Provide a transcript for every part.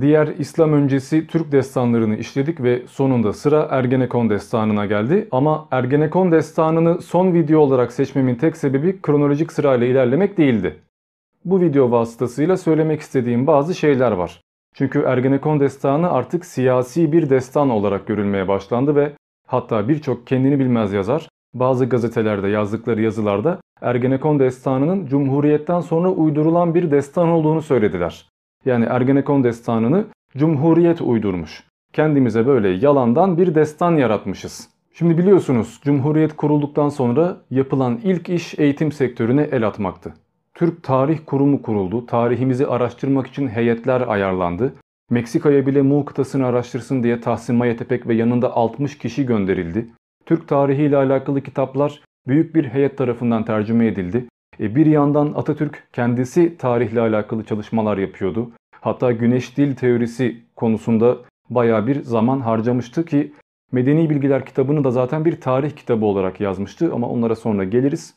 Diğer İslam öncesi Türk destanlarını işledik ve sonunda sıra Ergenekon destanına geldi. Ama Ergenekon destanını son video olarak seçmemin tek sebebi kronolojik sırayla ilerlemek değildi. Bu video vasıtasıyla söylemek istediğim bazı şeyler var. Çünkü Ergenekon destanı artık siyasi bir destan olarak görülmeye başlandı ve hatta birçok kendini bilmez yazar bazı gazetelerde yazdıkları yazılarda Ergenekon destanının Cumhuriyet'ten sonra uydurulan bir destan olduğunu söylediler. Yani Ergenekon destanını Cumhuriyet uydurmuş. Kendimize böyle yalandan bir destan yaratmışız. Şimdi biliyorsunuz Cumhuriyet kurulduktan sonra yapılan ilk iş eğitim sektörüne el atmaktı. Türk Tarih Kurumu kuruldu. Tarihimizi araştırmak için heyetler ayarlandı. Meksika'ya bile Muğ kıtasını araştırsın diye Tahsin Mayetepek ve yanında 60 kişi gönderildi. Türk tarihi ile alakalı kitaplar büyük bir heyet tarafından tercüme edildi. E bir yandan Atatürk kendisi tarihle alakalı çalışmalar yapıyordu. Hatta güneş dil teorisi konusunda baya bir zaman harcamıştı ki Medeni Bilgiler kitabını da zaten bir tarih kitabı olarak yazmıştı ama onlara sonra geliriz.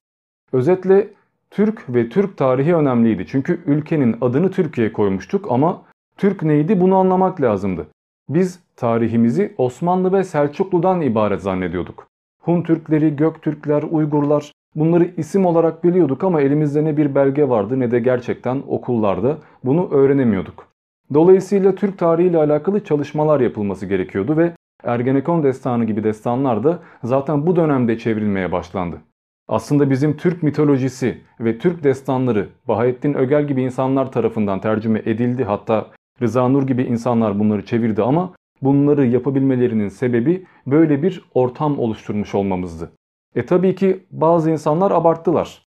Özetle Türk ve Türk tarihi önemliydi. Çünkü ülkenin adını Türkiye koymuştuk ama Türk neydi bunu anlamak lazımdı. Biz tarihimizi Osmanlı ve Selçuklu'dan ibaret zannediyorduk. Hun Türkleri, Göktürkler, Uygurlar bunları isim olarak biliyorduk ama elimizde ne bir belge vardı ne de gerçekten okullarda bunu öğrenemiyorduk. Dolayısıyla Türk tarihi ile alakalı çalışmalar yapılması gerekiyordu ve Ergenekon destanı gibi destanlar da zaten bu dönemde çevrilmeye başlandı. Aslında bizim Türk mitolojisi ve Türk destanları Bahattin Ögel gibi insanlar tarafından tercüme edildi. Hatta Rıza Nur gibi insanlar bunları çevirdi ama bunları yapabilmelerinin sebebi böyle bir ortam oluşturmuş olmamızdı. E tabii ki bazı insanlar abarttılar.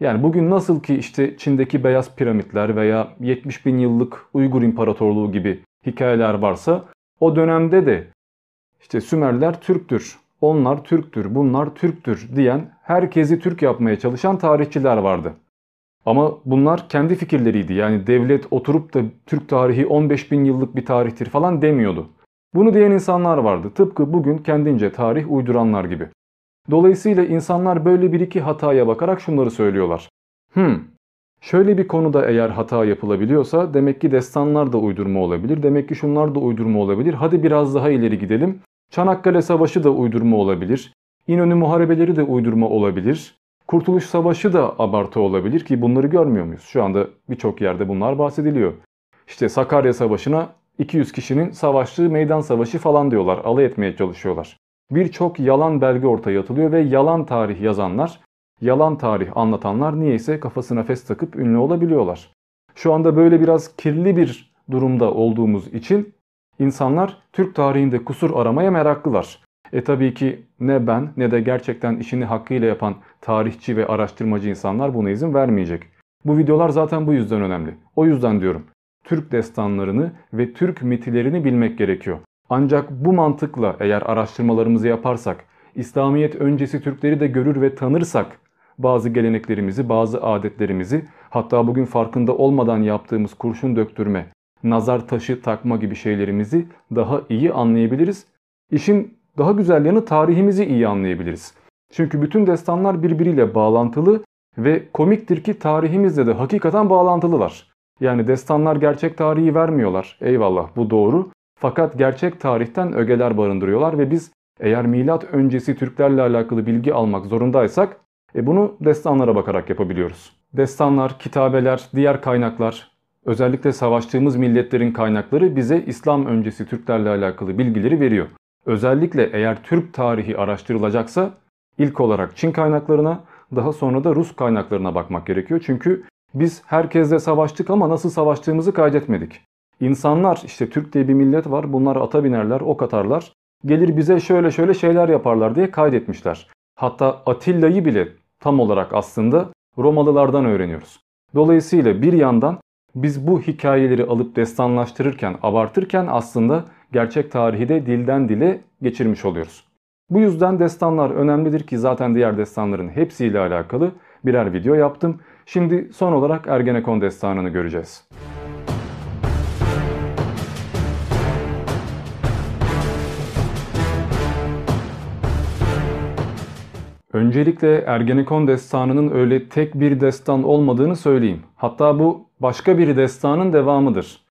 Yani bugün nasıl ki işte Çin'deki beyaz piramitler veya 70 bin yıllık Uygur İmparatorluğu gibi hikayeler varsa o dönemde de işte Sümerler Türktür, onlar Türktür, bunlar Türktür diyen herkesi Türk yapmaya çalışan tarihçiler vardı. Ama bunlar kendi fikirleriydi. Yani devlet oturup da Türk tarihi 15 bin yıllık bir tarihtir falan demiyordu. Bunu diyen insanlar vardı. Tıpkı bugün kendince tarih uyduranlar gibi. Dolayısıyla insanlar böyle bir iki hataya bakarak şunları söylüyorlar. Hmm, şöyle bir konuda eğer hata yapılabiliyorsa demek ki destanlar da uydurma olabilir. Demek ki şunlar da uydurma olabilir. Hadi biraz daha ileri gidelim. Çanakkale Savaşı da uydurma olabilir. İnönü Muharebeleri de uydurma olabilir. Kurtuluş Savaşı da abartı olabilir ki bunları görmüyor muyuz? Şu anda birçok yerde bunlar bahsediliyor. İşte Sakarya Savaşı'na 200 kişinin savaştığı meydan savaşı falan diyorlar. Alay etmeye çalışıyorlar. Birçok yalan belge ortaya atılıyor ve yalan tarih yazanlar, yalan tarih anlatanlar niyeyse kafasına fes takıp ünlü olabiliyorlar. Şu anda böyle biraz kirli bir durumda olduğumuz için insanlar Türk tarihinde kusur aramaya meraklılar. E tabii ki ne ben ne de gerçekten işini hakkıyla yapan tarihçi ve araştırmacı insanlar buna izin vermeyecek. Bu videolar zaten bu yüzden önemli. O yüzden diyorum. Türk destanlarını ve Türk mitilerini bilmek gerekiyor. Ancak bu mantıkla eğer araştırmalarımızı yaparsak, İslamiyet öncesi Türkleri de görür ve tanırsak bazı geleneklerimizi, bazı adetlerimizi, hatta bugün farkında olmadan yaptığımız kurşun döktürme, nazar taşı takma gibi şeylerimizi daha iyi anlayabiliriz. İşin daha güzel yanı tarihimizi iyi anlayabiliriz. Çünkü bütün destanlar birbiriyle bağlantılı ve komiktir ki tarihimizle de hakikaten bağlantılılar. Yani destanlar gerçek tarihi vermiyorlar. Eyvallah bu doğru. Fakat gerçek tarihten ögeler barındırıyorlar ve biz eğer milat öncesi Türklerle alakalı bilgi almak zorundaysak e bunu destanlara bakarak yapabiliyoruz. Destanlar, kitabeler, diğer kaynaklar, özellikle savaştığımız milletlerin kaynakları bize İslam öncesi Türklerle alakalı bilgileri veriyor. Özellikle eğer Türk tarihi araştırılacaksa ilk olarak Çin kaynaklarına daha sonra da Rus kaynaklarına bakmak gerekiyor. Çünkü biz herkesle savaştık ama nasıl savaştığımızı kaydetmedik. İnsanlar işte Türk diye bir millet var bunlar ata binerler ok atarlar. Gelir bize şöyle şöyle şeyler yaparlar diye kaydetmişler. Hatta Atilla'yı bile tam olarak aslında Romalılardan öğreniyoruz. Dolayısıyla bir yandan biz bu hikayeleri alıp destanlaştırırken, abartırken aslında gerçek tarihi de dilden dile geçirmiş oluyoruz. Bu yüzden destanlar önemlidir ki zaten diğer destanların hepsiyle alakalı birer video yaptım. Şimdi son olarak Ergenekon destanını göreceğiz. Öncelikle Ergenekon destanının öyle tek bir destan olmadığını söyleyeyim. Hatta bu başka bir destanın devamıdır.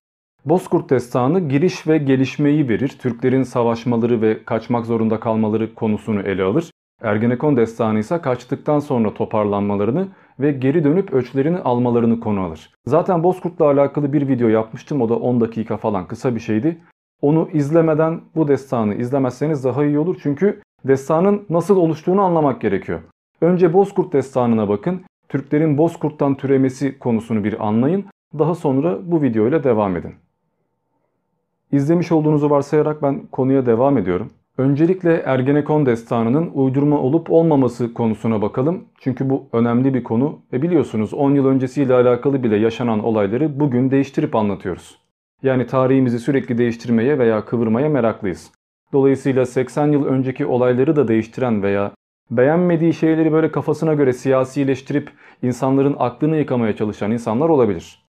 Bozkurt Destanı giriş ve gelişmeyi verir. Türklerin savaşmaları ve kaçmak zorunda kalmaları konusunu ele alır. Ergenekon Destanı ise kaçtıktan sonra toparlanmalarını ve geri dönüp öçlerini almalarını konu alır. Zaten Bozkurt'la alakalı bir video yapmıştım. O da 10 dakika falan kısa bir şeydi. Onu izlemeden bu destanı izlemezseniz daha iyi olur. Çünkü destanın nasıl oluştuğunu anlamak gerekiyor. Önce Bozkurt destanına bakın. Türklerin Bozkurt'tan türemesi konusunu bir anlayın. Daha sonra bu videoyla devam edin. İzlemiş olduğunuzu varsayarak ben konuya devam ediyorum. Öncelikle Ergenekon destanının uydurma olup olmaması konusuna bakalım. Çünkü bu önemli bir konu ve biliyorsunuz 10 yıl öncesiyle alakalı bile yaşanan olayları bugün değiştirip anlatıyoruz. Yani tarihimizi sürekli değiştirmeye veya kıvırmaya meraklıyız. Dolayısıyla 80 yıl önceki olayları da değiştiren veya beğenmediği şeyleri böyle kafasına göre siyasileştirip insanların aklını yıkamaya çalışan insanlar olabilir.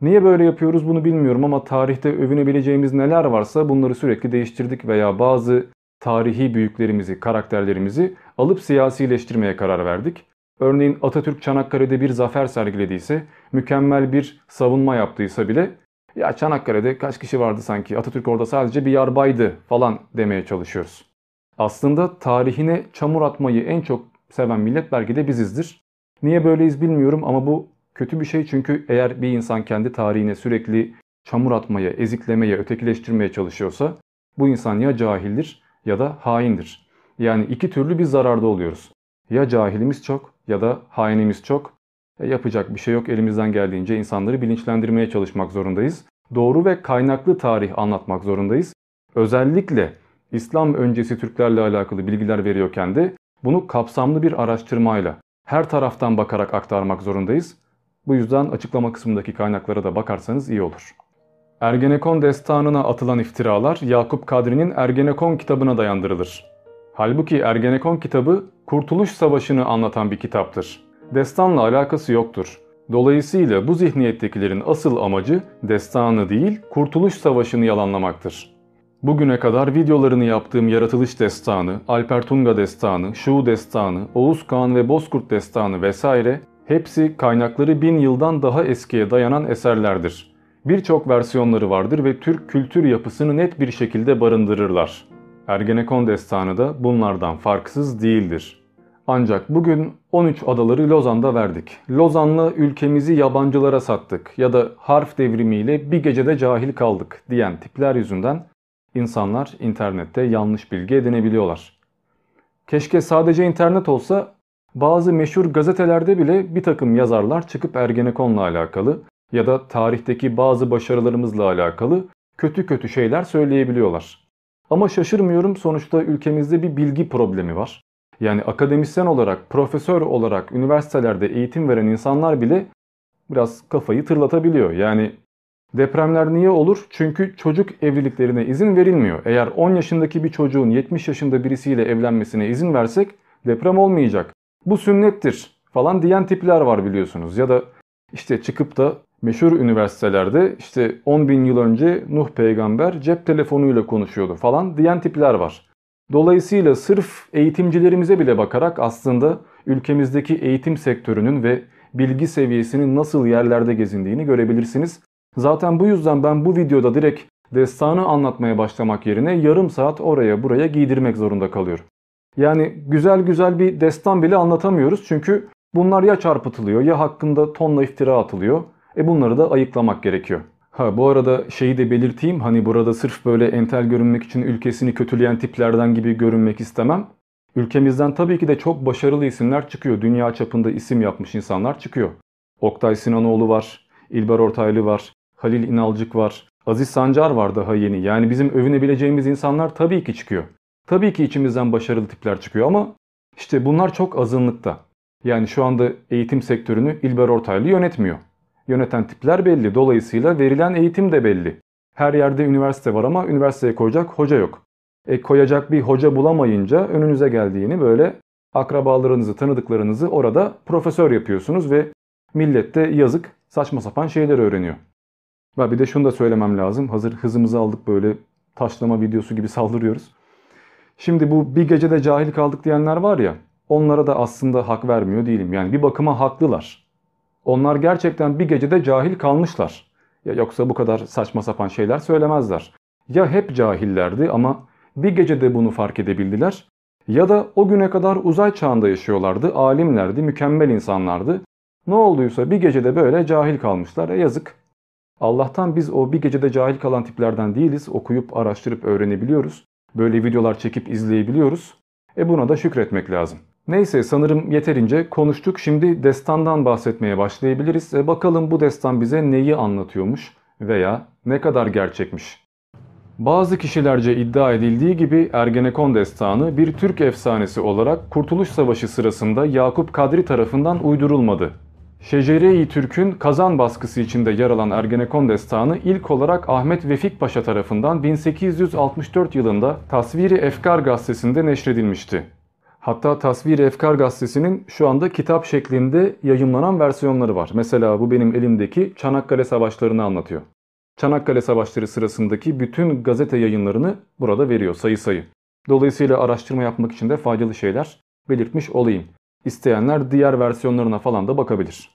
Niye böyle yapıyoruz bunu bilmiyorum ama tarihte övünebileceğimiz neler varsa bunları sürekli değiştirdik veya bazı tarihi büyüklerimizi, karakterlerimizi alıp siyasileştirmeye karar verdik. Örneğin Atatürk Çanakkale'de bir zafer sergilediyse, mükemmel bir savunma yaptıysa bile ya Çanakkale'de kaç kişi vardı sanki Atatürk orada sadece bir yarbaydı falan demeye çalışıyoruz. Aslında tarihine çamur atmayı en çok seven millet belki de bizizdir. Niye böyleyiz bilmiyorum ama bu kötü bir şey çünkü eğer bir insan kendi tarihine sürekli çamur atmaya, eziklemeye, ötekileştirmeye çalışıyorsa bu insan ya cahildir ya da haindir. Yani iki türlü bir zararda oluyoruz. Ya cahilimiz çok ya da hainimiz çok. E yapacak bir şey yok elimizden geldiğince insanları bilinçlendirmeye çalışmak zorundayız. Doğru ve kaynaklı tarih anlatmak zorundayız. Özellikle İslam öncesi Türklerle alakalı bilgiler veriyorken de bunu kapsamlı bir araştırmayla her taraftan bakarak aktarmak zorundayız. Bu yüzden açıklama kısmındaki kaynaklara da bakarsanız iyi olur. Ergenekon destanına atılan iftiralar Yakup Kadri'nin Ergenekon kitabına dayandırılır. Halbuki Ergenekon kitabı Kurtuluş Savaşı'nı anlatan bir kitaptır. Destanla alakası yoktur. Dolayısıyla bu zihniyettekilerin asıl amacı destanı değil, Kurtuluş Savaşı'nı yalanlamaktır. Bugüne kadar videolarını yaptığım Yaratılış Destanı, Alper Tunga Destanı, Şuu Destanı, Oğuz Kağan ve Bozkurt Destanı vesaire hepsi kaynakları bin yıldan daha eskiye dayanan eserlerdir. Birçok versiyonları vardır ve Türk kültür yapısını net bir şekilde barındırırlar. Ergenekon Destanı da bunlardan farksız değildir. Ancak bugün 13 adaları Lozan'da verdik. Lozan'la ülkemizi yabancılara sattık ya da harf devrimiyle bir gecede cahil kaldık diyen tipler yüzünden insanlar internette yanlış bilgi edinebiliyorlar. Keşke sadece internet olsa bazı meşhur gazetelerde bile bir takım yazarlar çıkıp Ergenekon'la alakalı ya da tarihteki bazı başarılarımızla alakalı kötü kötü şeyler söyleyebiliyorlar. Ama şaşırmıyorum sonuçta ülkemizde bir bilgi problemi var. Yani akademisyen olarak, profesör olarak üniversitelerde eğitim veren insanlar bile biraz kafayı tırlatabiliyor. Yani depremler niye olur? Çünkü çocuk evliliklerine izin verilmiyor. Eğer 10 yaşındaki bir çocuğun 70 yaşında birisiyle evlenmesine izin versek deprem olmayacak. Bu sünnettir falan diyen tipler var biliyorsunuz. Ya da işte çıkıp da meşhur üniversitelerde işte 10 bin yıl önce Nuh peygamber cep telefonuyla konuşuyordu falan diyen tipler var. Dolayısıyla sırf eğitimcilerimize bile bakarak aslında ülkemizdeki eğitim sektörünün ve bilgi seviyesinin nasıl yerlerde gezindiğini görebilirsiniz. Zaten bu yüzden ben bu videoda direkt destanı anlatmaya başlamak yerine yarım saat oraya buraya giydirmek zorunda kalıyorum. Yani güzel güzel bir destan bile anlatamıyoruz çünkü bunlar ya çarpıtılıyor ya hakkında tonla iftira atılıyor. E bunları da ayıklamak gerekiyor. Ha bu arada şeyi de belirteyim hani burada sırf böyle entel görünmek için ülkesini kötüleyen tiplerden gibi görünmek istemem. Ülkemizden tabii ki de çok başarılı isimler çıkıyor. Dünya çapında isim yapmış insanlar çıkıyor. Oktay Sinanoğlu var, İlber Ortaylı var, Halil İnalcık var, Aziz Sancar var daha yeni. Yani bizim övünebileceğimiz insanlar tabii ki çıkıyor. Tabii ki içimizden başarılı tipler çıkıyor ama işte bunlar çok azınlıkta. Yani şu anda eğitim sektörünü İlber Ortaylı yönetmiyor. Yöneten tipler belli. Dolayısıyla verilen eğitim de belli. Her yerde üniversite var ama üniversiteye koyacak hoca yok. E koyacak bir hoca bulamayınca önünüze geldiğini böyle akrabalarınızı, tanıdıklarınızı orada profesör yapıyorsunuz ve millet de yazık saçma sapan şeyler öğreniyor. Ve bir de şunu da söylemem lazım. Hazır hızımızı aldık böyle taşlama videosu gibi saldırıyoruz. Şimdi bu bir gecede cahil kaldık diyenler var ya onlara da aslında hak vermiyor değilim. Yani bir bakıma haklılar. Onlar gerçekten bir gecede cahil kalmışlar. Ya yoksa bu kadar saçma sapan şeyler söylemezler. Ya hep cahillerdi ama bir gecede bunu fark edebildiler ya da o güne kadar uzay çağında yaşıyorlardı, alimlerdi, mükemmel insanlardı. Ne olduysa bir gecede böyle cahil kalmışlar. E yazık. Allah'tan biz o bir gecede cahil kalan tiplerden değiliz. Okuyup, araştırıp öğrenebiliyoruz. Böyle videolar çekip izleyebiliyoruz. E buna da şükretmek lazım. Neyse sanırım yeterince konuştuk. Şimdi destandan bahsetmeye başlayabiliriz. E bakalım bu destan bize neyi anlatıyormuş veya ne kadar gerçekmiş. Bazı kişilerce iddia edildiği gibi Ergenekon destanı bir Türk efsanesi olarak Kurtuluş Savaşı sırasında Yakup Kadri tarafından uydurulmadı. Şecere-i Türk'ün kazan baskısı içinde yer alan Ergenekon destanı ilk olarak Ahmet Vefik Paşa tarafından 1864 yılında Tasviri Efkar gazetesinde neşredilmişti. Hatta Tasviri Efkar gazetesinin şu anda kitap şeklinde yayımlanan versiyonları var. Mesela bu benim elimdeki Çanakkale Savaşları'nı anlatıyor. Çanakkale Savaşları sırasındaki bütün gazete yayınlarını burada veriyor sayı sayı. Dolayısıyla araştırma yapmak için de faydalı şeyler belirtmiş olayım. İsteyenler diğer versiyonlarına falan da bakabilir.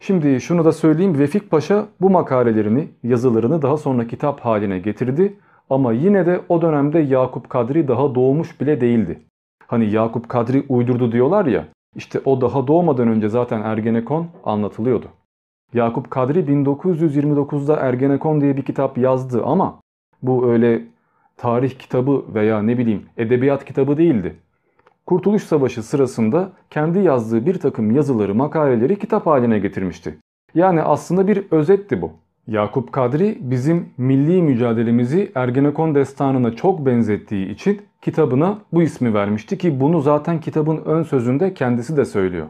Şimdi şunu da söyleyeyim Vefik Paşa bu makalelerini, yazılarını daha sonra kitap haline getirdi ama yine de o dönemde Yakup Kadri daha doğmuş bile değildi. Hani Yakup Kadri uydurdu diyorlar ya, işte o daha doğmadan önce zaten Ergenekon anlatılıyordu. Yakup Kadri 1929'da Ergenekon diye bir kitap yazdı ama bu öyle tarih kitabı veya ne bileyim edebiyat kitabı değildi. Kurtuluş Savaşı sırasında kendi yazdığı bir takım yazıları, makaleleri kitap haline getirmişti. Yani aslında bir özetti bu. Yakup Kadri bizim milli mücadelemizi Ergenekon destanına çok benzettiği için kitabına bu ismi vermişti ki bunu zaten kitabın ön sözünde kendisi de söylüyor.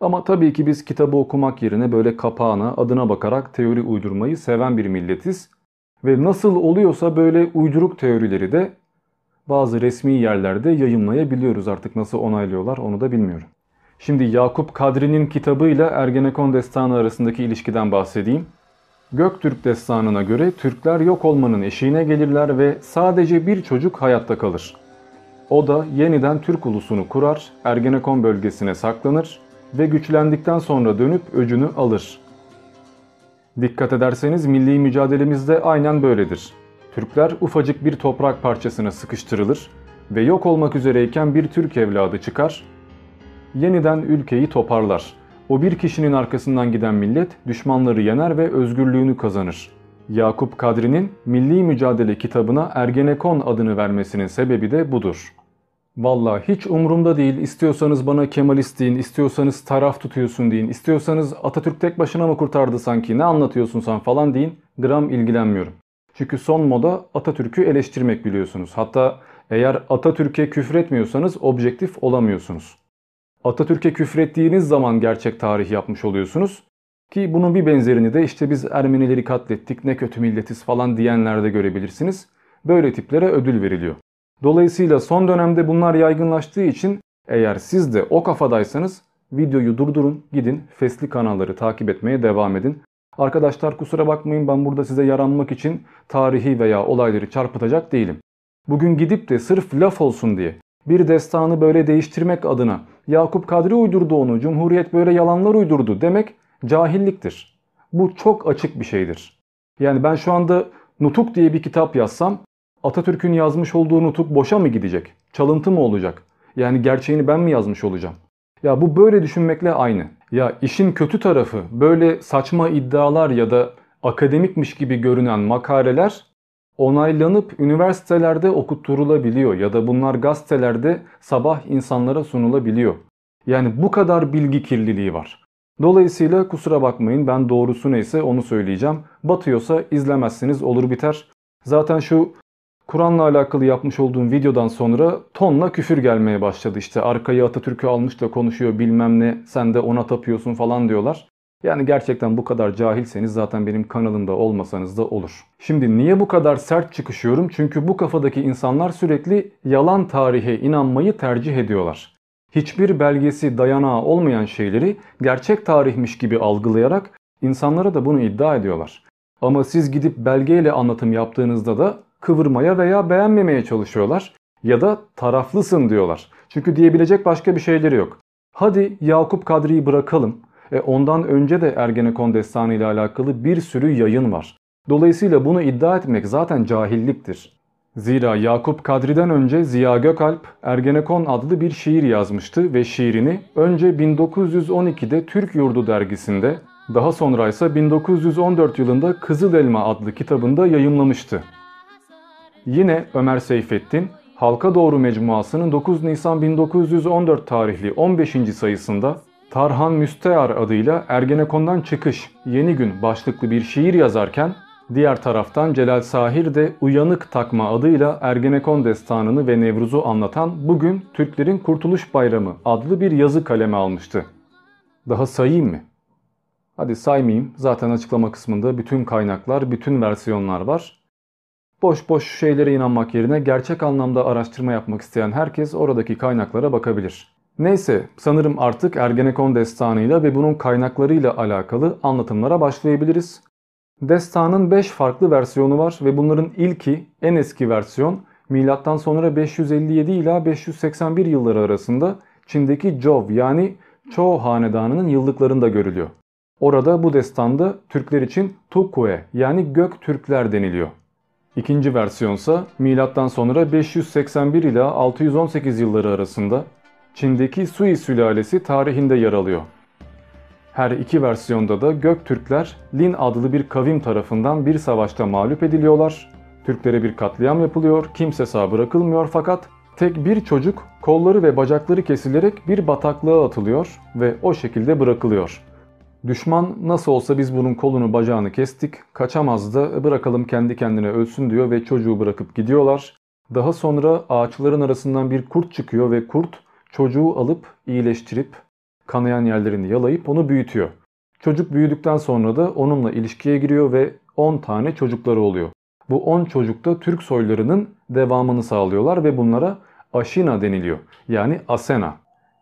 Ama tabii ki biz kitabı okumak yerine böyle kapağına, adına bakarak teori uydurmayı seven bir milletiz. Ve nasıl oluyorsa böyle uyduruk teorileri de bazı resmi yerlerde yayınlayabiliyoruz. Artık nasıl onaylıyorlar onu da bilmiyorum. Şimdi Yakup Kadri'nin kitabıyla Ergenekon destanı arasındaki ilişkiden bahsedeyim. Göktürk destanına göre Türkler yok olmanın eşiğine gelirler ve sadece bir çocuk hayatta kalır. O da yeniden Türk ulusunu kurar, Ergenekon bölgesine saklanır ve güçlendikten sonra dönüp öcünü alır. Dikkat ederseniz milli mücadelemizde aynen böyledir. Türkler ufacık bir toprak parçasına sıkıştırılır ve yok olmak üzereyken bir Türk evladı çıkar, yeniden ülkeyi toparlar. O bir kişinin arkasından giden millet düşmanları yener ve özgürlüğünü kazanır. Yakup Kadri'nin Milli Mücadele kitabına Ergenekon adını vermesinin sebebi de budur. Valla hiç umurumda değil. İstiyorsanız bana Kemalist deyin, istiyorsanız taraf tutuyorsun deyin, istiyorsanız Atatürk tek başına mı kurtardı sanki, ne anlatıyorsun sen falan deyin. Gram ilgilenmiyorum. Çünkü son moda Atatürk'ü eleştirmek biliyorsunuz. Hatta eğer Atatürk'e küfretmiyorsanız objektif olamıyorsunuz. Atatürk'e küfrettiğiniz zaman gerçek tarih yapmış oluyorsunuz. Ki bunun bir benzerini de işte biz Ermenileri katlettik ne kötü milletiz falan diyenlerde görebilirsiniz. Böyle tiplere ödül veriliyor. Dolayısıyla son dönemde bunlar yaygınlaştığı için eğer siz de o kafadaysanız videoyu durdurun gidin fesli kanalları takip etmeye devam edin. Arkadaşlar kusura bakmayın ben burada size yaranmak için tarihi veya olayları çarpıtacak değilim. Bugün gidip de sırf laf olsun diye bir destanı böyle değiştirmek adına Yakup Kadri uydurdu onu, Cumhuriyet böyle yalanlar uydurdu demek cahilliktir. Bu çok açık bir şeydir. Yani ben şu anda Nutuk diye bir kitap yazsam Atatürk'ün yazmış olduğu nutuk boşa mı gidecek? Çalıntı mı olacak? Yani gerçeğini ben mi yazmış olacağım? Ya bu böyle düşünmekle aynı. Ya işin kötü tarafı böyle saçma iddialar ya da akademikmiş gibi görünen makaleler onaylanıp üniversitelerde okutturulabiliyor ya da bunlar gazetelerde sabah insanlara sunulabiliyor. Yani bu kadar bilgi kirliliği var. Dolayısıyla kusura bakmayın ben doğrusu neyse onu söyleyeceğim. Batıyorsa izlemezsiniz olur biter. Zaten şu Kur'an'la alakalı yapmış olduğum videodan sonra tonla küfür gelmeye başladı. İşte arkayı Atatürk'ü almış da konuşuyor bilmem ne sen de ona tapıyorsun falan diyorlar. Yani gerçekten bu kadar cahilseniz zaten benim kanalımda olmasanız da olur. Şimdi niye bu kadar sert çıkışıyorum? Çünkü bu kafadaki insanlar sürekli yalan tarihe inanmayı tercih ediyorlar. Hiçbir belgesi dayanağı olmayan şeyleri gerçek tarihmiş gibi algılayarak insanlara da bunu iddia ediyorlar. Ama siz gidip belgeyle anlatım yaptığınızda da kıvırmaya veya beğenmemeye çalışıyorlar ya da taraflısın diyorlar. Çünkü diyebilecek başka bir şeyleri yok. Hadi Yakup Kadri'yi bırakalım. E ondan önce de Ergenekon destanı ile alakalı bir sürü yayın var. Dolayısıyla bunu iddia etmek zaten cahilliktir. Zira Yakup Kadri'den önce Ziya Gökalp Ergenekon adlı bir şiir yazmıştı ve şiirini önce 1912'de Türk Yurdu dergisinde daha sonra ise 1914 yılında Kızıl Elma adlı kitabında yayımlamıştı. Yine Ömer Seyfettin Halka Doğru Mecmuası'nın 9 Nisan 1914 tarihli 15. sayısında Tarhan Müstear adıyla Ergenekon'dan çıkış Yeni Gün başlıklı bir şiir yazarken diğer taraftan Celal Sahir de Uyanık Takma adıyla Ergenekon destanını ve Nevruz'u anlatan Bugün Türklerin Kurtuluş Bayramı adlı bir yazı kaleme almıştı. Daha sayayım mı? Hadi saymayayım. Zaten açıklama kısmında bütün kaynaklar, bütün versiyonlar var. Boş boş şeylere inanmak yerine gerçek anlamda araştırma yapmak isteyen herkes oradaki kaynaklara bakabilir. Neyse sanırım artık Ergenekon destanıyla ve bunun kaynaklarıyla alakalı anlatımlara başlayabiliriz. Destanın 5 farklı versiyonu var ve bunların ilki en eski versiyon milattan sonra 557 ila 581 yılları arasında Çin'deki Zhou yani Zhou hanedanının yıllıklarında görülüyor. Orada bu destanda Türkler için Tukue yani Gök Türkler deniliyor. İkinci versiyonsa milattan sonra 581 ila 618 yılları arasında Çin'deki Sui sülalesi tarihinde yer alıyor. Her iki versiyonda da Göktürkler Lin adlı bir kavim tarafından bir savaşta mağlup ediliyorlar. Türklere bir katliam yapılıyor, kimse sağ bırakılmıyor fakat tek bir çocuk kolları ve bacakları kesilerek bir bataklığa atılıyor ve o şekilde bırakılıyor. Düşman nasıl olsa biz bunun kolunu bacağını kestik, kaçamaz da bırakalım kendi kendine ölsün diyor ve çocuğu bırakıp gidiyorlar. Daha sonra ağaçların arasından bir kurt çıkıyor ve kurt çocuğu alıp iyileştirip kanayan yerlerini yalayıp onu büyütüyor. Çocuk büyüdükten sonra da onunla ilişkiye giriyor ve 10 tane çocukları oluyor. Bu 10 çocuk da Türk soylarının devamını sağlıyorlar ve bunlara Aşina deniliyor. Yani Asena.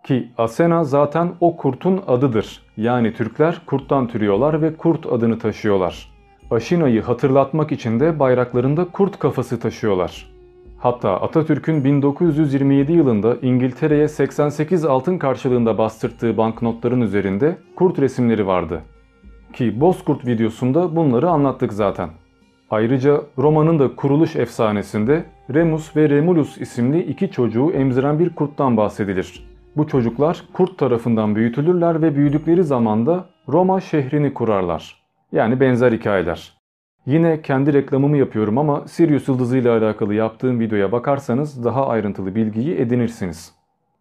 Ki Asena zaten o kurtun adıdır. Yani Türkler kurttan türüyorlar ve kurt adını taşıyorlar. Aşina'yı hatırlatmak için de bayraklarında kurt kafası taşıyorlar. Hatta Atatürk'ün 1927 yılında İngiltere'ye 88 altın karşılığında bastırttığı banknotların üzerinde kurt resimleri vardı. Ki Bozkurt videosunda bunları anlattık zaten. Ayrıca Roma'nın da kuruluş efsanesinde Remus ve Remulus isimli iki çocuğu emziren bir kurttan bahsedilir. Bu çocuklar kurt tarafından büyütülürler ve büyüdükleri zamanda Roma şehrini kurarlar. Yani benzer hikayeler. Yine kendi reklamımı yapıyorum ama Sirius yıldızı ile alakalı yaptığım videoya bakarsanız daha ayrıntılı bilgiyi edinirsiniz.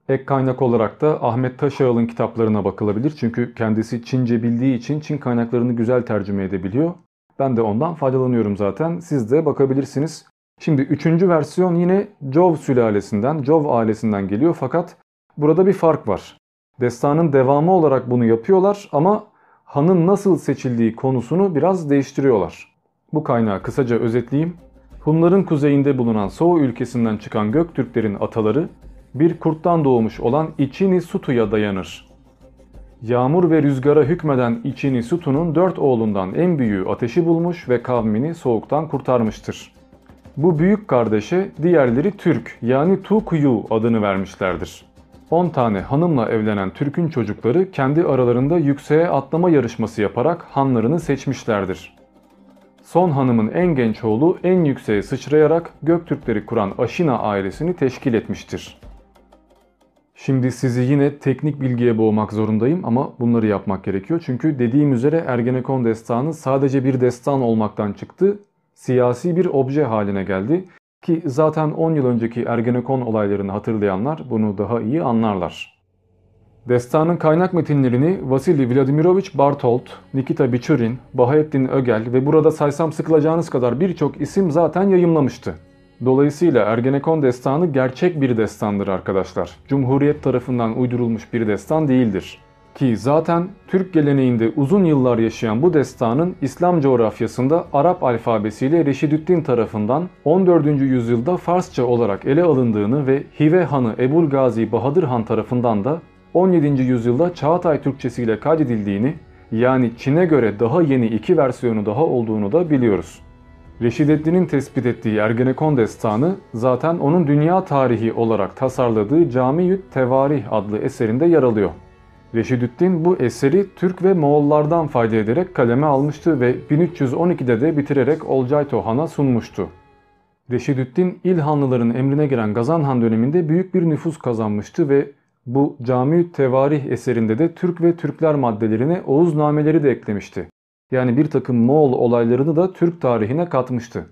Ek kaynak olarak da Ahmet Taşağıl'ın kitaplarına bakılabilir. Çünkü kendisi Çince bildiği için Çin kaynaklarını güzel tercüme edebiliyor. Ben de ondan faydalanıyorum zaten. Siz de bakabilirsiniz. Şimdi üçüncü versiyon yine Jov sülalesinden, Jov ailesinden geliyor fakat burada bir fark var. Destanın devamı olarak bunu yapıyorlar ama hanın nasıl seçildiği konusunu biraz değiştiriyorlar. Bu kaynağı kısaca özetleyeyim. Hunların kuzeyinde bulunan Soğu ülkesinden çıkan Göktürklerin ataları bir kurttan doğmuş olan İçini Sutu'ya dayanır. Yağmur ve rüzgara hükmeden İçini Sutu'nun dört oğlundan en büyüğü ateşi bulmuş ve kavmini soğuktan kurtarmıştır. Bu büyük kardeşe diğerleri Türk yani Tukuyu adını vermişlerdir. 10 tane hanımla evlenen Türk'ün çocukları kendi aralarında yükseğe atlama yarışması yaparak hanlarını seçmişlerdir. Son hanımın en genç oğlu en yükseğe sıçrayarak Göktürkleri kuran Aşina ailesini teşkil etmiştir. Şimdi sizi yine teknik bilgiye boğmak zorundayım ama bunları yapmak gerekiyor. Çünkü dediğim üzere Ergenekon destanı sadece bir destan olmaktan çıktı, siyasi bir obje haline geldi. Ki zaten 10 yıl önceki Ergenekon olaylarını hatırlayanlar bunu daha iyi anlarlar. Destanın kaynak metinlerini Vasily Vladimirovich Bartolt, Nikita Bichurin, Bahattin Ögel ve burada saysam sıkılacağınız kadar birçok isim zaten yayımlamıştı. Dolayısıyla Ergenekon destanı gerçek bir destandır arkadaşlar. Cumhuriyet tarafından uydurulmuş bir destan değildir. Ki zaten Türk geleneğinde uzun yıllar yaşayan bu destanın İslam coğrafyasında Arap alfabesiyle Reşidüddin tarafından 14. yüzyılda Farsça olarak ele alındığını ve Hive Hanı Ebul Gazi Bahadır Han tarafından da 17. yüzyılda Çağatay Türkçesi ile kaydedildiğini yani Çin'e göre daha yeni iki versiyonu daha olduğunu da biliyoruz. Reşidettin'in tespit ettiği Ergenekon destanı zaten onun dünya tarihi olarak tasarladığı Camiyü't Tevarih adlı eserinde yer alıyor. Reşidüddin bu eseri Türk ve Moğollardan fayda ederek kaleme almıştı ve 1312'de de bitirerek Olcayto Han'a sunmuştu. Reşidüddin İlhanlıların emrine giren Gazan Han döneminde büyük bir nüfus kazanmıştı ve bu Cami Tevarih eserinde de Türk ve Türkler maddelerine Oğuz nameleri de eklemişti. Yani bir takım Moğol olaylarını da Türk tarihine katmıştı.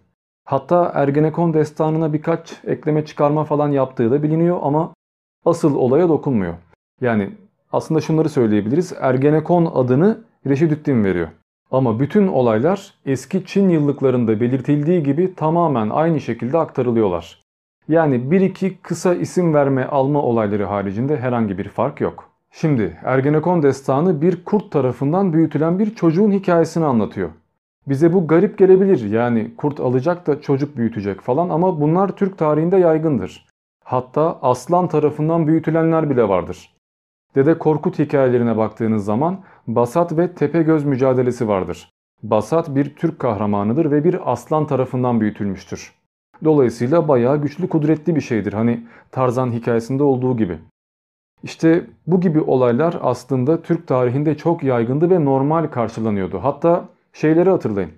Hatta Ergenekon destanına birkaç ekleme çıkarma falan yaptığı da biliniyor ama asıl olaya dokunmuyor. Yani aslında şunları söyleyebiliriz. Ergenekon adını Reşidüddin veriyor. Ama bütün olaylar eski Çin yıllıklarında belirtildiği gibi tamamen aynı şekilde aktarılıyorlar. Yani bir iki kısa isim verme alma olayları haricinde herhangi bir fark yok. Şimdi Ergenekon destanı bir kurt tarafından büyütülen bir çocuğun hikayesini anlatıyor. Bize bu garip gelebilir yani kurt alacak da çocuk büyütecek falan ama bunlar Türk tarihinde yaygındır. Hatta aslan tarafından büyütülenler bile vardır. Dede Korkut hikayelerine baktığınız zaman Basat ve Tepegöz mücadelesi vardır. Basat bir Türk kahramanıdır ve bir aslan tarafından büyütülmüştür. Dolayısıyla bayağı güçlü kudretli bir şeydir. Hani Tarzan hikayesinde olduğu gibi. İşte bu gibi olaylar aslında Türk tarihinde çok yaygındı ve normal karşılanıyordu. Hatta şeyleri hatırlayın.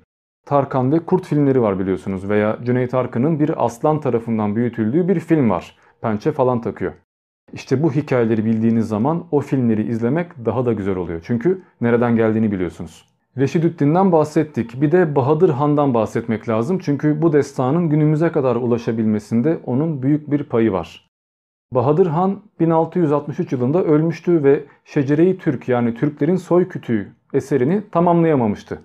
Tarkan ve Kurt filmleri var biliyorsunuz veya Cüneyt Arkın'ın bir aslan tarafından büyütüldüğü bir film var. Pençe falan takıyor. İşte bu hikayeleri bildiğiniz zaman o filmleri izlemek daha da güzel oluyor. Çünkü nereden geldiğini biliyorsunuz. Reşidüddin'den bahsettik. Bir de Bahadır Han'dan bahsetmek lazım. Çünkü bu destanın günümüze kadar ulaşabilmesinde onun büyük bir payı var. Bahadır Han 1663 yılında ölmüştü ve Şecere-i Türk yani Türklerin soy kütüğü eserini tamamlayamamıştı.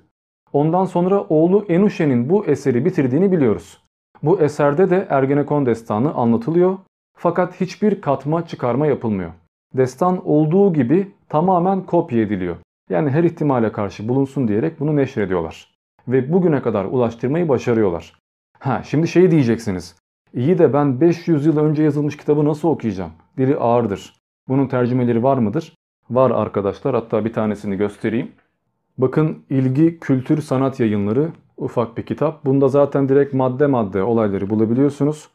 Ondan sonra oğlu Enuşe'nin bu eseri bitirdiğini biliyoruz. Bu eserde de Ergenekon destanı anlatılıyor fakat hiçbir katma çıkarma yapılmıyor. Destan olduğu gibi tamamen kopya ediliyor. Yani her ihtimale karşı bulunsun diyerek bunu neşrediyorlar. Ve bugüne kadar ulaştırmayı başarıyorlar. Ha şimdi şey diyeceksiniz. İyi de ben 500 yıl önce yazılmış kitabı nasıl okuyacağım? Dili ağırdır. Bunun tercümeleri var mıdır? Var arkadaşlar hatta bir tanesini göstereyim. Bakın ilgi kültür sanat yayınları ufak bir kitap. Bunda zaten direkt madde madde olayları bulabiliyorsunuz.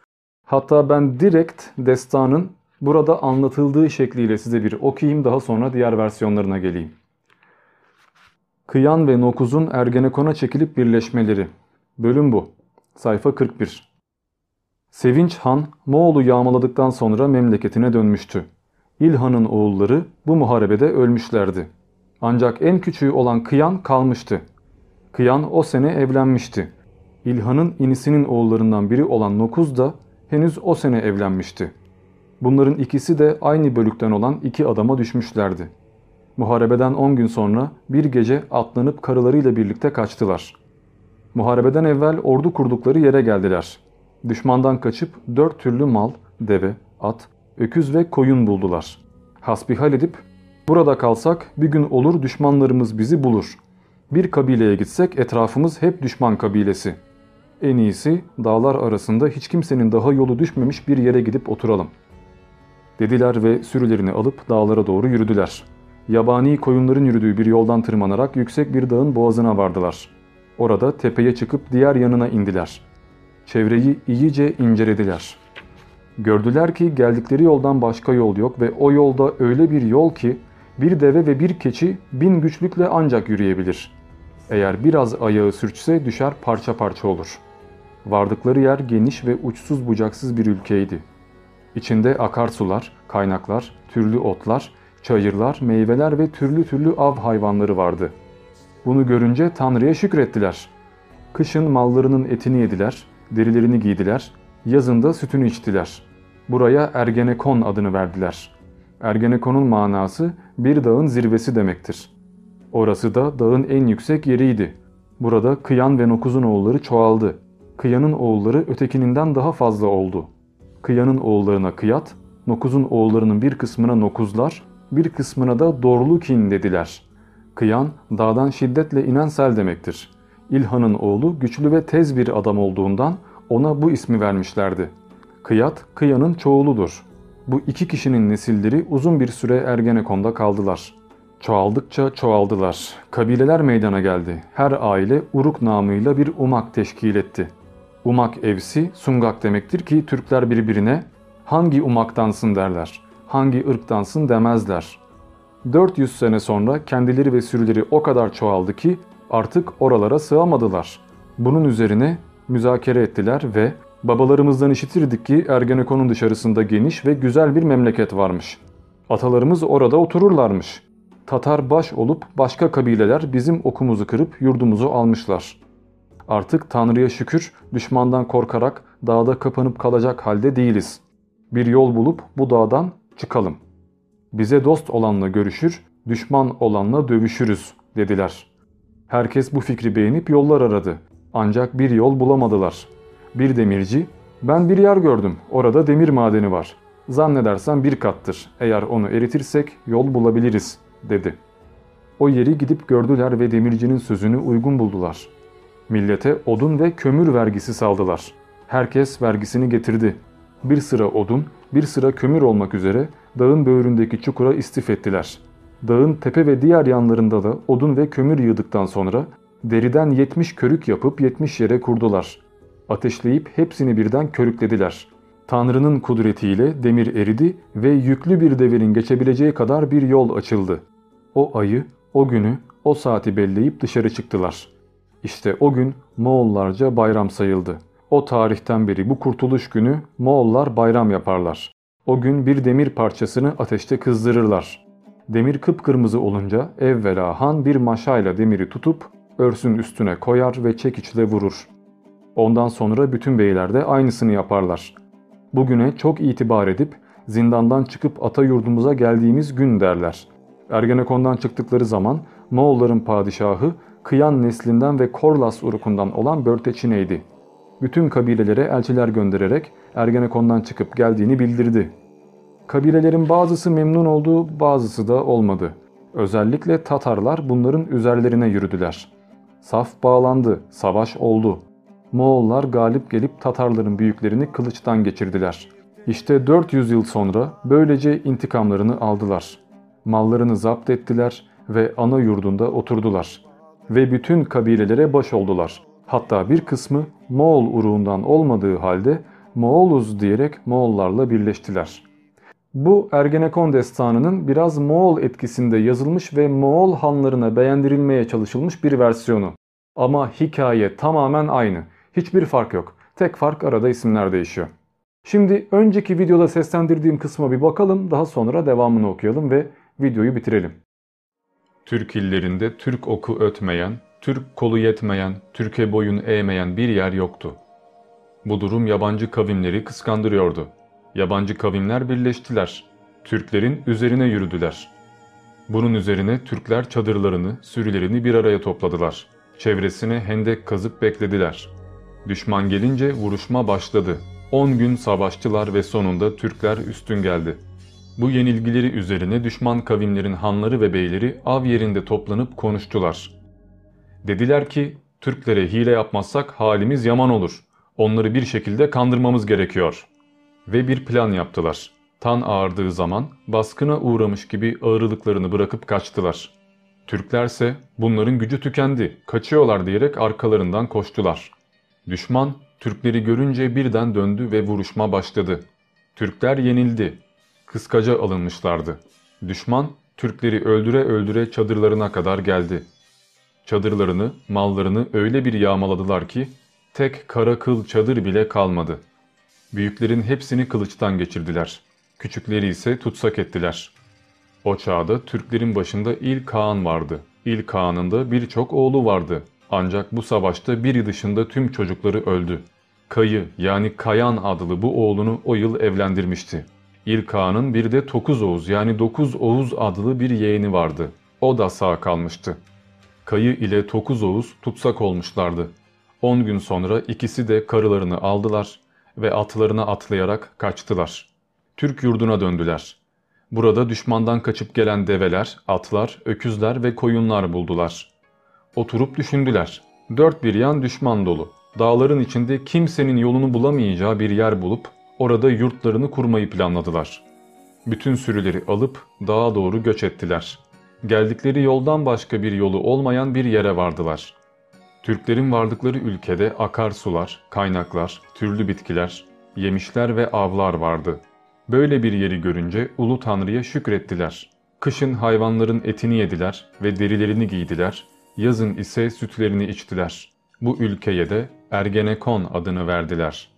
Hatta ben direkt destanın burada anlatıldığı şekliyle size bir okuyayım daha sonra diğer versiyonlarına geleyim. Kıyan ve Nokuz'un Ergenekon'a çekilip birleşmeleri. Bölüm bu. Sayfa 41. Sevinç Han, Moğol'u yağmaladıktan sonra memleketine dönmüştü. İlhan'ın oğulları bu muharebede ölmüşlerdi. Ancak en küçüğü olan Kıyan kalmıştı. Kıyan o sene evlenmişti. İlhan'ın inisinin oğullarından biri olan Nokuz da henüz o sene evlenmişti. Bunların ikisi de aynı bölükten olan iki adama düşmüşlerdi. Muharebeden 10 gün sonra bir gece atlanıp karılarıyla birlikte kaçtılar. Muharebeden evvel ordu kurdukları yere geldiler. Düşmandan kaçıp dört türlü mal, deve, at, öküz ve koyun buldular. Hasbihal edip burada kalsak bir gün olur düşmanlarımız bizi bulur. Bir kabileye gitsek etrafımız hep düşman kabilesi. En iyisi dağlar arasında hiç kimsenin daha yolu düşmemiş bir yere gidip oturalım. Dediler ve sürülerini alıp dağlara doğru yürüdüler. Yabani koyunların yürüdüğü bir yoldan tırmanarak yüksek bir dağın boğazına vardılar. Orada tepeye çıkıp diğer yanına indiler. Çevreyi iyice incelediler. Gördüler ki geldikleri yoldan başka yol yok ve o yolda öyle bir yol ki bir deve ve bir keçi bin güçlükle ancak yürüyebilir. Eğer biraz ayağı sürçse düşer parça parça olur. Vardıkları yer geniş ve uçsuz bucaksız bir ülkeydi. İçinde akarsular, kaynaklar, türlü otlar, çayırlar, meyveler ve türlü türlü av hayvanları vardı. Bunu görünce Tanrı'ya şükrettiler. Kışın mallarının etini yediler, derilerini giydiler, yazında sütünü içtiler. Buraya Ergenekon adını verdiler. Ergenekon'un manası bir dağın zirvesi demektir. Orası da dağın en yüksek yeriydi. Burada Kıyan ve Nokuz'un oğulları çoğaldı. Kıyan'ın oğulları ötekininden daha fazla oldu. Kıyan'ın oğullarına Kıyat, Nokuz'un oğullarının bir kısmına Nokuzlar, bir kısmına da Dorlukin dediler. Kıyan, dağdan şiddetle inen sel demektir. İlhan'ın oğlu güçlü ve tez bir adam olduğundan ona bu ismi vermişlerdi. Kıyat, Kıyan'ın çoğuludur. Bu iki kişinin nesilleri uzun bir süre Ergenekon'da kaldılar. Çoğaldıkça çoğaldılar. Kabileler meydana geldi. Her aile Uruk namıyla bir umak teşkil etti. Umak evsi sungak demektir ki Türkler birbirine hangi umaktansın derler. Hangi ırktansın demezler. 400 sene sonra kendileri ve sürüleri o kadar çoğaldı ki artık oralara sığamadılar. Bunun üzerine müzakere ettiler ve babalarımızdan işitirdik ki Ergenekon'un dışarısında geniş ve güzel bir memleket varmış. Atalarımız orada otururlarmış. Tatar baş olup başka kabileler bizim okumuzu kırıp yurdumuzu almışlar. Artık Tanrı'ya şükür düşmandan korkarak dağda kapanıp kalacak halde değiliz. Bir yol bulup bu dağdan çıkalım. Bize dost olanla görüşür, düşman olanla dövüşürüz dediler. Herkes bu fikri beğenip yollar aradı. Ancak bir yol bulamadılar. Bir demirci, ben bir yer gördüm, orada demir madeni var. Zannedersem bir kattır. Eğer onu eritirsek yol bulabiliriz, dedi. O yeri gidip gördüler ve demircinin sözünü uygun buldular. Millete odun ve kömür vergisi saldılar. Herkes vergisini getirdi. Bir sıra odun, bir sıra kömür olmak üzere dağın böğründeki çukura istif ettiler. Dağın tepe ve diğer yanlarında da odun ve kömür yığdıktan sonra deriden 70 körük yapıp 70 yere kurdular. Ateşleyip hepsini birden körüklediler. Tanrı'nın kudretiyle demir eridi ve yüklü bir devenin geçebileceği kadar bir yol açıldı. O ayı, o günü, o saati belleyip dışarı çıktılar. İşte o gün Moğollarca bayram sayıldı. O tarihten beri bu kurtuluş günü Moğollar bayram yaparlar. O gün bir demir parçasını ateşte kızdırırlar. Demir kıpkırmızı olunca evvela han bir maşayla demiri tutup örsün üstüne koyar ve çekiçle vurur. Ondan sonra bütün beyler de aynısını yaparlar. Bugüne çok itibar edip zindandan çıkıp ata yurdumuza geldiğimiz gün derler. Ergenekon'dan çıktıkları zaman Moğolların padişahı Kıyan neslinden ve Korlas urukundan olan Börteçine'ydi. Bütün kabilelere elçiler göndererek Ergenekon'dan çıkıp geldiğini bildirdi. Kabilelerin bazısı memnun oldu, bazısı da olmadı. Özellikle Tatarlar bunların üzerlerine yürüdüler. Saf bağlandı, savaş oldu. Moğollar galip gelip Tatarların büyüklerini kılıçtan geçirdiler. İşte 400 yıl sonra böylece intikamlarını aldılar. Mallarını zapt ettiler ve ana yurdunda oturdular. Ve bütün kabilelere baş oldular. Hatta bir kısmı Moğol uruğundan olmadığı halde Moğoluz diyerek Moğollarla birleştiler. Bu Ergenekon destanının biraz Moğol etkisinde yazılmış ve Moğol hanlarına beğendirilmeye çalışılmış bir versiyonu. Ama hikaye tamamen aynı. Hiçbir fark yok. Tek fark arada isimler değişiyor. Şimdi önceki videoda seslendirdiğim kısma bir bakalım. Daha sonra devamını okuyalım ve videoyu bitirelim. Türk illerinde Türk oku ötmeyen, Türk kolu yetmeyen, Türkiye boyun eğmeyen bir yer yoktu. Bu durum yabancı kavimleri kıskandırıyordu. Yabancı kavimler birleştiler. Türklerin üzerine yürüdüler. Bunun üzerine Türkler çadırlarını, sürülerini bir araya topladılar. Çevresine hendek kazıp beklediler. Düşman gelince vuruşma başladı. 10 gün savaştılar ve sonunda Türkler üstün geldi. Bu yenilgileri üzerine düşman kavimlerin hanları ve beyleri av yerinde toplanıp konuştular. Dediler ki Türklere hile yapmazsak halimiz yaman olur. Onları bir şekilde kandırmamız gerekiyor. Ve bir plan yaptılar. Tan ağırdığı zaman baskına uğramış gibi ağırlıklarını bırakıp kaçtılar. Türklerse bunların gücü tükendi, kaçıyorlar diyerek arkalarından koştular. Düşman Türkleri görünce birden döndü ve vuruşma başladı. Türkler yenildi. Kıskaca alınmışlardı. Düşman Türkleri öldüre öldüre çadırlarına kadar geldi. Çadırlarını, mallarını öyle bir yağmaladılar ki tek kara kıl çadır bile kalmadı. Büyüklerin hepsini kılıçtan geçirdiler. Küçükleri ise tutsak ettiler. O çağda Türklerin başında İl Kağan vardı. İl Kağan'ın da birçok oğlu vardı. Ancak bu savaşta biri dışında tüm çocukları öldü. Kayı yani Kayan adlı bu oğlunu o yıl evlendirmişti. İl Kağan'ın bir de Tokuz Oğuz yani Dokuz Oğuz adlı bir yeğeni vardı. O da sağ kalmıştı. Kayı ile Tokuz Oğuz tutsak olmuşlardı. 10 gün sonra ikisi de karılarını aldılar ve atlarına atlayarak kaçtılar. Türk yurduna döndüler. Burada düşmandan kaçıp gelen develer, atlar, öküzler ve koyunlar buldular. Oturup düşündüler. Dört bir yan düşman dolu. Dağların içinde kimsenin yolunu bulamayacağı bir yer bulup orada yurtlarını kurmayı planladılar. Bütün sürüleri alıp dağa doğru göç ettiler. Geldikleri yoldan başka bir yolu olmayan bir yere vardılar. Türklerin vardıkları ülkede akarsular, kaynaklar, türlü bitkiler, yemişler ve avlar vardı. Böyle bir yeri görünce Ulu Tanrı'ya şükrettiler. Kışın hayvanların etini yediler ve derilerini giydiler, yazın ise sütlerini içtiler. Bu ülkeye de Ergenekon adını verdiler.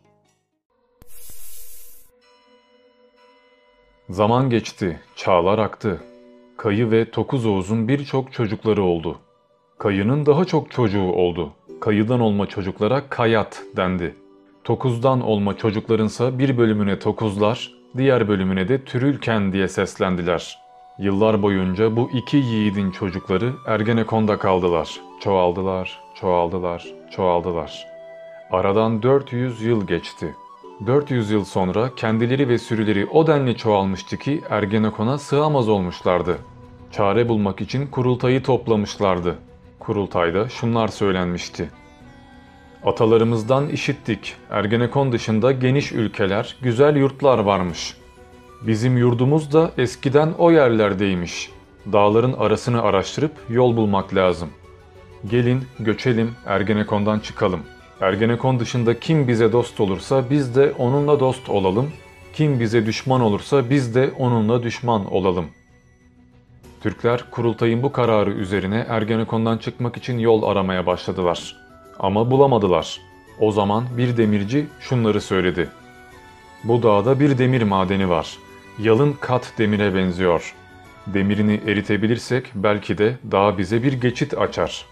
Zaman geçti, çağlar aktı. Kayı ve Tokuz Oğuz'un birçok çocukları oldu. Kayının daha çok çocuğu oldu. Kayıdan olma çocuklara kayat dendi. Tokuzdan olma çocuklarınsa bir bölümüne tokuzlar, diğer bölümüne de türülken diye seslendiler. Yıllar boyunca bu iki yiğidin çocukları Ergenekon'da kaldılar. Çoğaldılar, çoğaldılar, çoğaldılar. Aradan 400 yıl geçti. 400 yıl sonra kendileri ve sürüleri o denli çoğalmıştı ki Ergenekon'a sığamaz olmuşlardı. Çare bulmak için kurultayı toplamışlardı. Kurultayda şunlar söylenmişti. Atalarımızdan işittik. Ergenekon dışında geniş ülkeler, güzel yurtlar varmış. Bizim yurdumuz da eskiden o yerlerdeymiş. Dağların arasını araştırıp yol bulmak lazım. Gelin, göçelim, Ergenekon'dan çıkalım. Ergenekon dışında kim bize dost olursa biz de onunla dost olalım. Kim bize düşman olursa biz de onunla düşman olalım. Türkler kurultayın bu kararı üzerine Ergenekon'dan çıkmak için yol aramaya başladılar. Ama bulamadılar. O zaman bir demirci şunları söyledi. Bu dağda bir demir madeni var. Yalın kat demire benziyor. Demirini eritebilirsek belki de dağ bize bir geçit açar.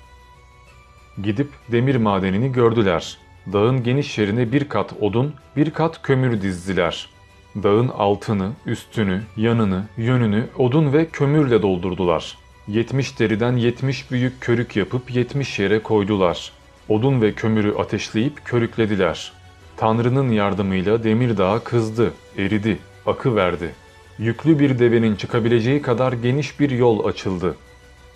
Gidip demir madenini gördüler. Dağın geniş yerine bir kat odun, bir kat kömür dizdiler. Dağın altını, üstünü, yanını, yönünü odun ve kömürle doldurdular. Yetmiş deriden yetmiş büyük körük yapıp yetmiş yere koydular. Odun ve kömürü ateşleyip körüklediler. Tanrı'nın yardımıyla demir dağı kızdı, eridi, akı verdi. Yüklü bir devenin çıkabileceği kadar geniş bir yol açıldı.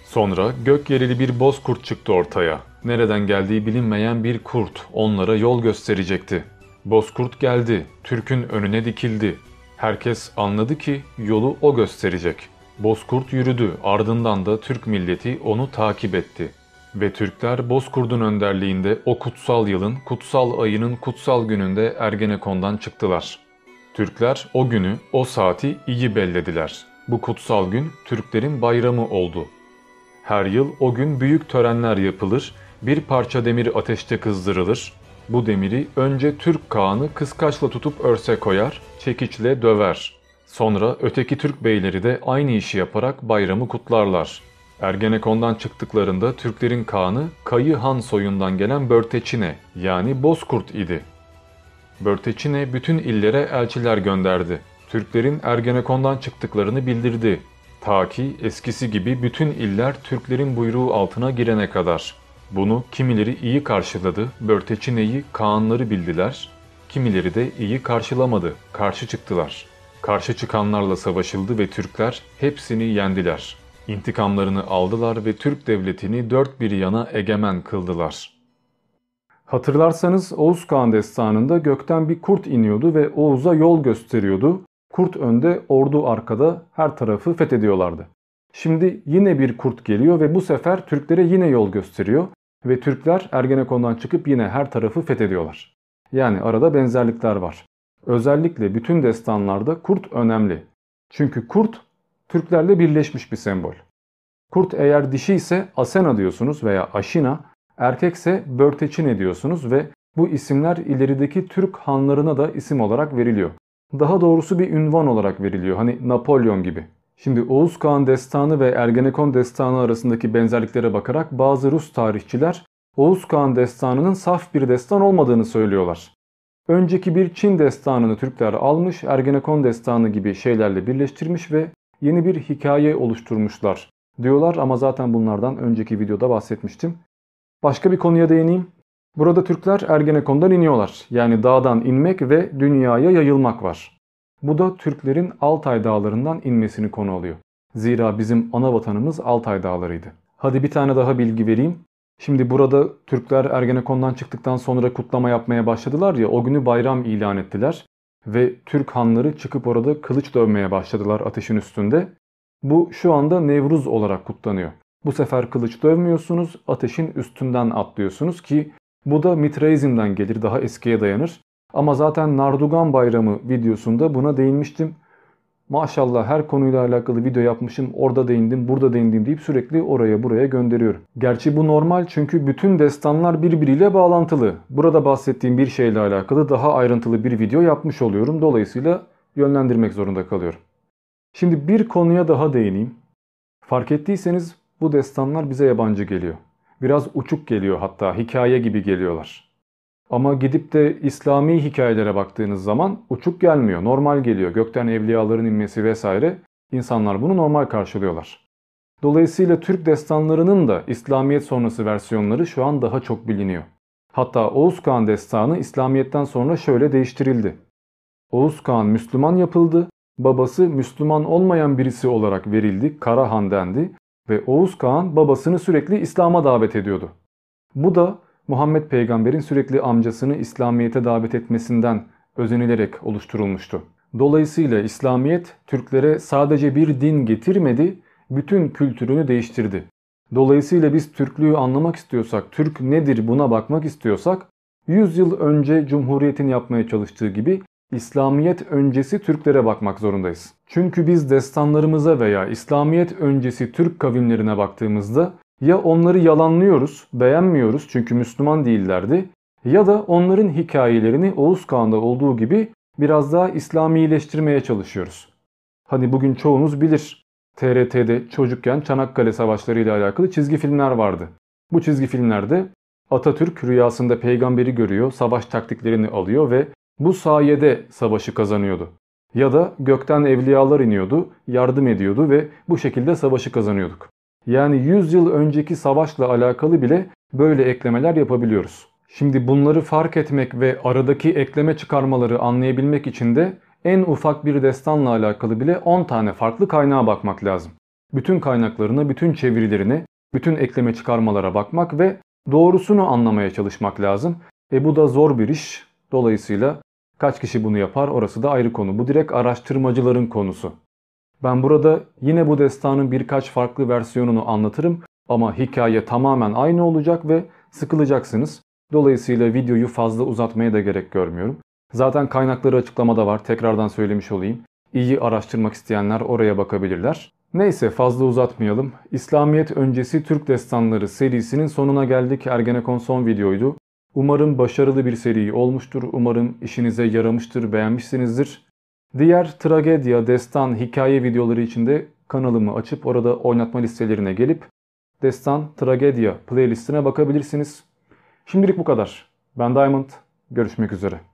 Sonra gök yerili bir bozkurt çıktı ortaya. Nereden geldiği bilinmeyen bir kurt onlara yol gösterecekti. Bozkurt geldi, Türk'ün önüne dikildi. Herkes anladı ki yolu o gösterecek. Bozkurt yürüdü, ardından da Türk milleti onu takip etti. Ve Türkler Bozkurt'un önderliğinde o kutsal yılın, kutsal ayının kutsal gününde Ergenekon'dan çıktılar. Türkler o günü, o saati iyi bellediler. Bu kutsal gün Türklerin bayramı oldu. Her yıl o gün büyük törenler yapılır, bir parça demir ateşte kızdırılır. Bu demiri önce Türk kağanı kıskaçla tutup örse koyar, çekiçle döver. Sonra öteki Türk beyleri de aynı işi yaparak bayramı kutlarlar. Ergenekon'dan çıktıklarında Türklerin kağanı Kayı Han soyundan gelen Börteçine yani Bozkurt idi. Börteçine bütün illere elçiler gönderdi. Türklerin Ergenekon'dan çıktıklarını bildirdi. Ta ki eskisi gibi bütün iller Türklerin buyruğu altına girene kadar. Bunu kimileri iyi karşıladı, Börteçine'yi Kaanları bildiler, kimileri de iyi karşılamadı, karşı çıktılar. Karşı çıkanlarla savaşıldı ve Türkler hepsini yendiler. İntikamlarını aldılar ve Türk devletini dört bir yana egemen kıldılar. Hatırlarsanız Oğuz Kağan destanında gökten bir kurt iniyordu ve Oğuz'a yol gösteriyordu. Kurt önde, ordu arkada her tarafı fethediyorlardı. Şimdi yine bir kurt geliyor ve bu sefer Türklere yine yol gösteriyor ve Türkler Ergenekon'dan çıkıp yine her tarafı fethediyorlar. Yani arada benzerlikler var. Özellikle bütün destanlarda kurt önemli. Çünkü kurt Türklerle birleşmiş bir sembol. Kurt eğer dişi ise Asena diyorsunuz veya Aşina, erkekse Börteçine diyorsunuz ve bu isimler ilerideki Türk hanlarına da isim olarak veriliyor. Daha doğrusu bir ünvan olarak veriliyor. Hani Napolyon gibi. Şimdi Oğuz Kağan destanı ve Ergenekon destanı arasındaki benzerliklere bakarak bazı Rus tarihçiler Oğuz Kağan destanının saf bir destan olmadığını söylüyorlar. Önceki bir Çin destanını Türkler almış, Ergenekon destanı gibi şeylerle birleştirmiş ve yeni bir hikaye oluşturmuşlar diyorlar ama zaten bunlardan önceki videoda bahsetmiştim. Başka bir konuya değineyim. Burada Türkler Ergenekon'dan iniyorlar. Yani dağdan inmek ve dünyaya yayılmak var. Bu da Türklerin Altay dağlarından inmesini konu alıyor. Zira bizim ana vatanımız Altay dağlarıydı. Hadi bir tane daha bilgi vereyim. Şimdi burada Türkler Ergenekon'dan çıktıktan sonra kutlama yapmaya başladılar ya o günü bayram ilan ettiler. Ve Türk hanları çıkıp orada kılıç dövmeye başladılar ateşin üstünde. Bu şu anda Nevruz olarak kutlanıyor. Bu sefer kılıç dövmüyorsunuz, ateşin üstünden atlıyorsunuz ki bu da Mitraizm'den gelir, daha eskiye dayanır. Ama zaten Nardugan Bayramı videosunda buna değinmiştim. Maşallah her konuyla alakalı video yapmışım, orada değindim, burada değindim deyip sürekli oraya buraya gönderiyorum. Gerçi bu normal çünkü bütün destanlar birbiriyle bağlantılı. Burada bahsettiğim bir şeyle alakalı daha ayrıntılı bir video yapmış oluyorum. Dolayısıyla yönlendirmek zorunda kalıyorum. Şimdi bir konuya daha değineyim. Fark ettiyseniz bu destanlar bize yabancı geliyor. Biraz uçuk geliyor hatta hikaye gibi geliyorlar. Ama gidip de İslami hikayelere baktığınız zaman uçuk gelmiyor, normal geliyor. Gökten evliyaların inmesi vesaire insanlar bunu normal karşılıyorlar. Dolayısıyla Türk destanlarının da İslamiyet sonrası versiyonları şu an daha çok biliniyor. Hatta Oğuz Kağan destanı İslamiyet'ten sonra şöyle değiştirildi. Oğuz Kağan Müslüman yapıldı, babası Müslüman olmayan birisi olarak verildi, Karahan dendi ve Oğuz Kağan babasını sürekli İslam'a davet ediyordu. Bu da Muhammed peygamberin sürekli amcasını İslamiyet'e davet etmesinden özenilerek oluşturulmuştu. Dolayısıyla İslamiyet Türklere sadece bir din getirmedi, bütün kültürünü değiştirdi. Dolayısıyla biz Türklüğü anlamak istiyorsak, Türk nedir buna bakmak istiyorsak, 100 yıl önce Cumhuriyet'in yapmaya çalıştığı gibi İslamiyet öncesi Türklere bakmak zorundayız. Çünkü biz destanlarımıza veya İslamiyet öncesi Türk kavimlerine baktığımızda ya onları yalanlıyoruz, beğenmiyoruz çünkü Müslüman değillerdi ya da onların hikayelerini Oğuz Kağan'da olduğu gibi biraz daha İslamileştirmeye çalışıyoruz. Hani bugün çoğunuz bilir TRT'de çocukken Çanakkale Savaşları ile alakalı çizgi filmler vardı. Bu çizgi filmlerde Atatürk rüyasında peygamberi görüyor, savaş taktiklerini alıyor ve bu sayede savaşı kazanıyordu. Ya da gökten evliyalar iniyordu, yardım ediyordu ve bu şekilde savaşı kazanıyorduk. Yani 100 yıl önceki savaşla alakalı bile böyle eklemeler yapabiliyoruz. Şimdi bunları fark etmek ve aradaki ekleme çıkarmaları anlayabilmek için de en ufak bir destanla alakalı bile 10 tane farklı kaynağa bakmak lazım. Bütün kaynaklarına, bütün çevirilerine, bütün ekleme çıkarmalara bakmak ve doğrusunu anlamaya çalışmak lazım. E bu da zor bir iş. Dolayısıyla kaç kişi bunu yapar orası da ayrı konu. Bu direkt araştırmacıların konusu. Ben burada yine bu destanın birkaç farklı versiyonunu anlatırım ama hikaye tamamen aynı olacak ve sıkılacaksınız. Dolayısıyla videoyu fazla uzatmaya da gerek görmüyorum. Zaten kaynakları açıklamada var. Tekrardan söylemiş olayım. İyi araştırmak isteyenler oraya bakabilirler. Neyse fazla uzatmayalım. İslamiyet öncesi Türk destanları serisinin sonuna geldik. Ergenekon son videoydu. Umarım başarılı bir seri olmuştur. Umarım işinize yaramıştır, beğenmişsinizdir. Diğer tragedya, destan, hikaye videoları için de kanalımı açıp orada oynatma listelerine gelip destan, tragedya playlistine bakabilirsiniz. Şimdilik bu kadar. Ben Diamond. Görüşmek üzere.